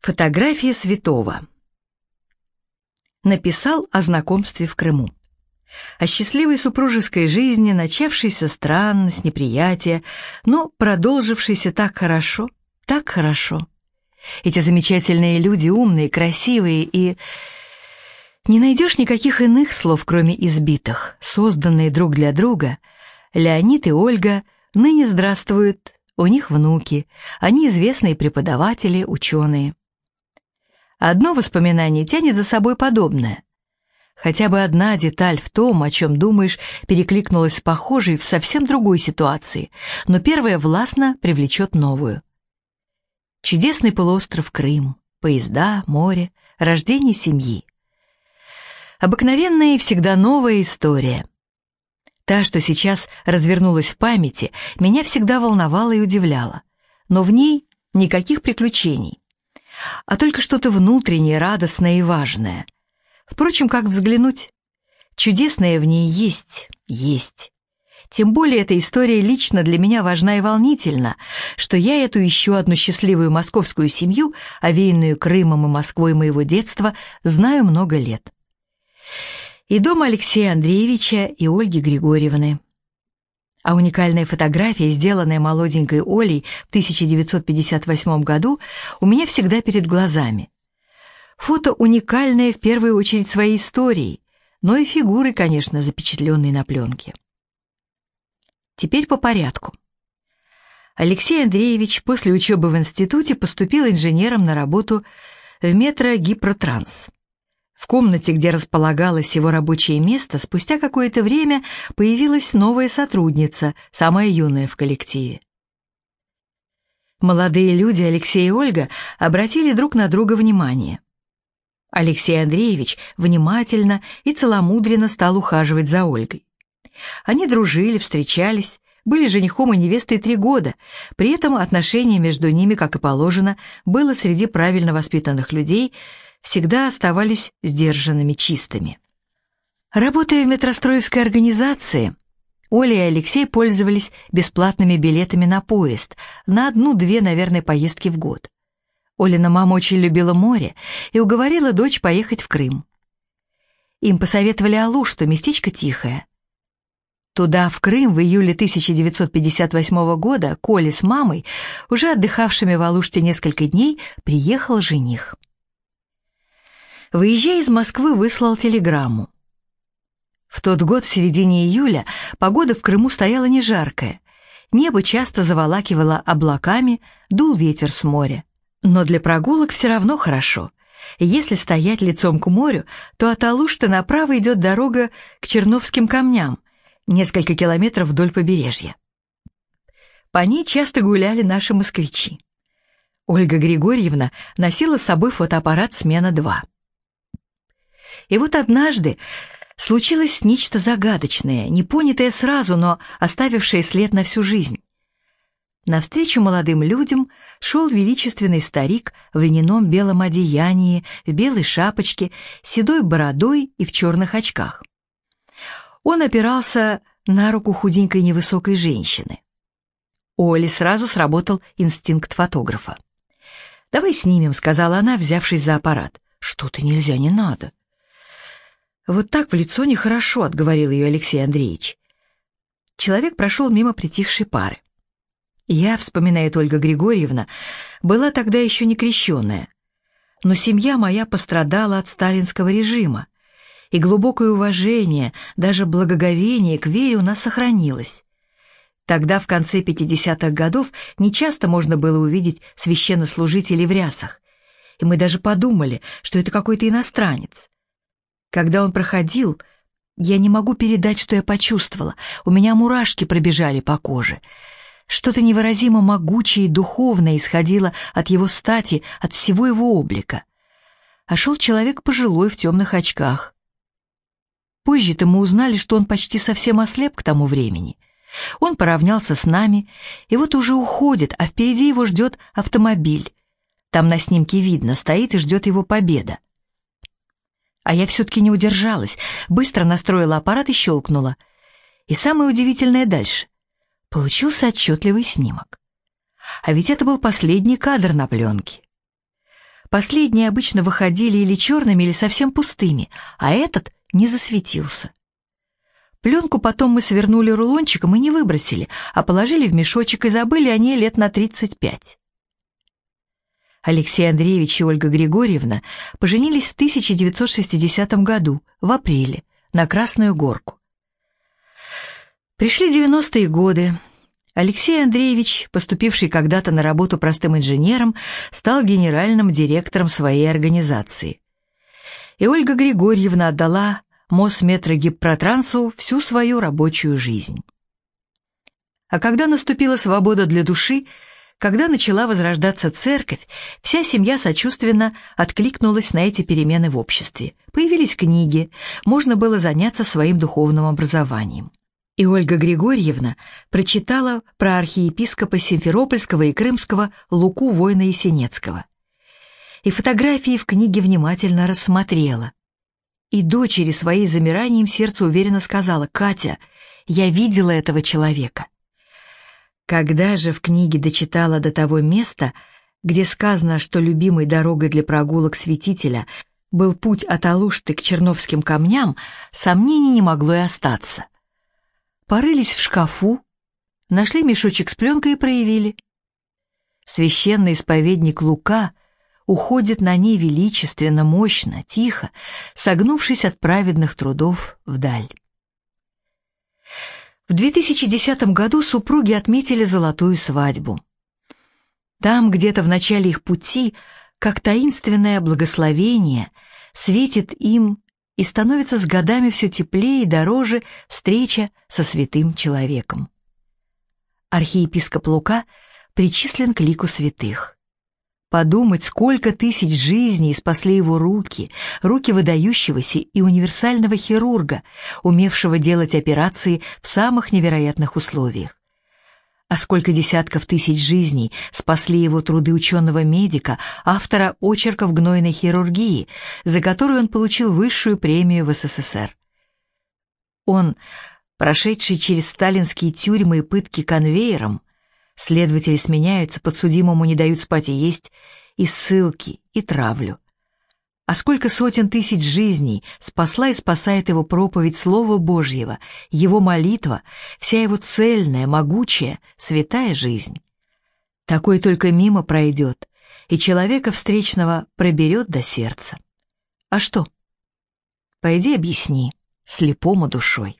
Фотография святого. Написал о знакомстве в Крыму. О счастливой супружеской жизни, начавшейся странно, с неприятия, но продолжившейся так хорошо, так хорошо. Эти замечательные люди умные, красивые и... Не найдешь никаких иных слов, кроме избитых, созданные друг для друга. Леонид и Ольга ныне здравствуют, у них внуки, они известные преподаватели, ученые. Одно воспоминание тянет за собой подобное. Хотя бы одна деталь в том, о чем думаешь, перекликнулась с похожей в совсем другой ситуации, но первая властно привлечет новую. Чудесный полуостров Крым, поезда, море, рождение семьи. Обыкновенная и всегда новая история. Та, что сейчас развернулась в памяти, меня всегда волновала и удивляла, но в ней никаких приключений а только что-то внутреннее, радостное и важное. Впрочем, как взглянуть? Чудесное в ней есть, есть. Тем более эта история лично для меня важна и волнительна, что я эту еще одну счастливую московскую семью, овеянную Крымом и Москвой моего детства, знаю много лет. И дом Алексея Андреевича и Ольги Григорьевны а уникальная фотография, сделанная молоденькой Олей в 1958 году, у меня всегда перед глазами. Фото уникальное в первую очередь своей историей, но и фигуры, конечно, запечатленные на пленке. Теперь по порядку. Алексей Андреевич после учебы в институте поступил инженером на работу в метро Гипротранс. В комнате, где располагалось его рабочее место, спустя какое-то время появилась новая сотрудница, самая юная в коллективе. Молодые люди, Алексей и Ольга, обратили друг на друга внимание. Алексей Андреевич внимательно и целомудренно стал ухаживать за Ольгой. Они дружили, встречались, были женихом и невестой три года, при этом отношение между ними, как и положено, было среди правильно воспитанных людей – всегда оставались сдержанными, чистыми. Работая в метростроевской организации, Оля и Алексей пользовались бесплатными билетами на поезд на одну-две, наверное, поездки в год. Олина мама очень любила море и уговорила дочь поехать в Крым. Им посоветовали Алу, что местечко тихое. Туда, в Крым, в июле 1958 года, Коля с мамой, уже отдыхавшими в Алуште несколько дней, приехал жених выезжая из Москвы, выслал телеграмму. В тот год, в середине июля, погода в Крыму стояла не жаркая. Небо часто заволакивало облаками, дул ветер с моря. Но для прогулок все равно хорошо. Если стоять лицом к морю, то от Алушты направо идет дорога к Черновским камням, несколько километров вдоль побережья. По ней часто гуляли наши москвичи. Ольга Григорьевна носила с собой фотоаппарат «Смена-2». И вот однажды случилось нечто загадочное, непонятое сразу, но оставившее след на всю жизнь. Навстречу молодым людям шел величественный старик в льняном белом одеянии, в белой шапочке, седой бородой и в черных очках. Он опирался на руку худенькой невысокой женщины. Оле сразу сработал инстинкт фотографа. «Давай снимем», — сказала она, взявшись за аппарат. «Что-то нельзя, не надо». «Вот так в лицо нехорошо», — отговорил ее Алексей Андреевич. Человек прошел мимо притихшей пары. Я, вспоминает Ольга Григорьевна, была тогда еще не крещенная. Но семья моя пострадала от сталинского режима, и глубокое уважение, даже благоговение к вере у нас сохранилось. Тогда, в конце 50-х годов, нечасто можно было увидеть священнослужителей в рясах, и мы даже подумали, что это какой-то иностранец. Когда он проходил, я не могу передать, что я почувствовала. У меня мурашки пробежали по коже. Что-то невыразимо могучее и духовное исходило от его стати, от всего его облика. А шел человек пожилой в темных очках. Позже-то мы узнали, что он почти совсем ослеп к тому времени. Он поравнялся с нами, и вот уже уходит, а впереди его ждет автомобиль. Там на снимке видно, стоит и ждет его победа. А я все-таки не удержалась, быстро настроила аппарат и щелкнула. И самое удивительное дальше. Получился отчетливый снимок. А ведь это был последний кадр на пленке. Последние обычно выходили или черными, или совсем пустыми, а этот не засветился. Пленку потом мы свернули рулончиком и не выбросили, а положили в мешочек и забыли о ней лет на 35. Алексей Андреевич и Ольга Григорьевна поженились в 1960 году, в апреле, на Красную Горку. Пришли 90-е годы. Алексей Андреевич, поступивший когда-то на работу простым инженером, стал генеральным директором своей организации. И Ольга Григорьевна отдала Мосметрогиппротрансу всю свою рабочую жизнь. А когда наступила свобода для души, когда начала возрождаться церковь, вся семья сочувственно откликнулась на эти перемены в обществе. Появились книги, можно было заняться своим духовным образованием. И Ольга Григорьевна прочитала про архиепископа Симферопольского и Крымского Луку Война Есенецкого. И фотографии в книге внимательно рассмотрела. И дочери своей замиранием сердца уверенно сказала, «Катя, я видела этого человека». Когда же в книге дочитала до того места, где сказано, что любимой дорогой для прогулок святителя был путь от Алушты к Черновским камням, сомнений не могло и остаться. Порылись в шкафу, нашли мешочек с пленкой и проявили. Священный исповедник Лука уходит на ней величественно, мощно, тихо, согнувшись от праведных трудов вдаль. В 2010 году супруги отметили золотую свадьбу. Там, где-то в начале их пути, как таинственное благословение, светит им и становится с годами все теплее и дороже встреча со святым человеком. Архиепископ Лука причислен к лику святых. Подумать, сколько тысяч жизней спасли его руки, руки выдающегося и универсального хирурга, умевшего делать операции в самых невероятных условиях. А сколько десятков тысяч жизней спасли его труды ученого-медика, автора очерков гнойной хирургии, за которую он получил высшую премию в СССР. Он, прошедший через сталинские тюрьмы и пытки конвейером, Следователи сменяются, подсудимому не дают спать и есть, и ссылки, и травлю. А сколько сотен тысяч жизней спасла и спасает его проповедь Слова Божьего, его молитва, вся его цельная, могучая, святая жизнь. Такой только мимо пройдет, и человека встречного проберет до сердца. А что? Пойди объясни, слепому душой.